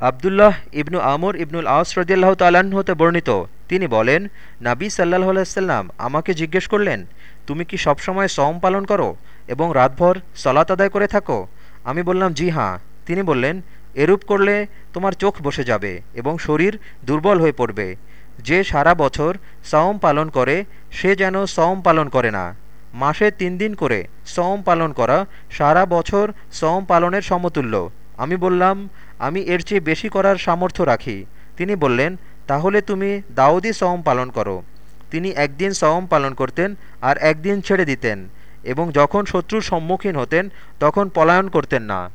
আবদুল্লাহ ইবনু আমর ইবনুল আস রদিয়াল্লাহ তাল্লাহ্ন হতে বর্ণিত। তিনি বলেন, নাবী সাল্লাহ আলাইসাল্লাম আমাকে জিজ্ঞেস করলেন, তুমি কি সবসময় সম পালন করো এবং রাতভর সলাত আদায় করে থাকো? আমি বললাম, জি হাঁ তিনি বললেন, এরূপ করলে তোমার চোখ বসে যাবে এবং শরীর দুর্বল হয়ে পড়বে। যে সারা বছর সওম পালন করে, সে যেন সওম পালন করে না। মাসে তিন দিন করে সওম পালন করা সারা বছর সওম পালনের সমতুল্য। আমি বললাম, আমি এর চেয়ে বেশি করার সামর্থ্য রাখি। তিনি বললেন, তাহলে তুমি দাউদি সওম পালন করো। তিনি একদিন সওম পালন করতেন আর একদিন ছেড়ে দিতেন এবং যখন শত্রুর সম্মুখীন হতেন, তখন পলায়ন করতেন না।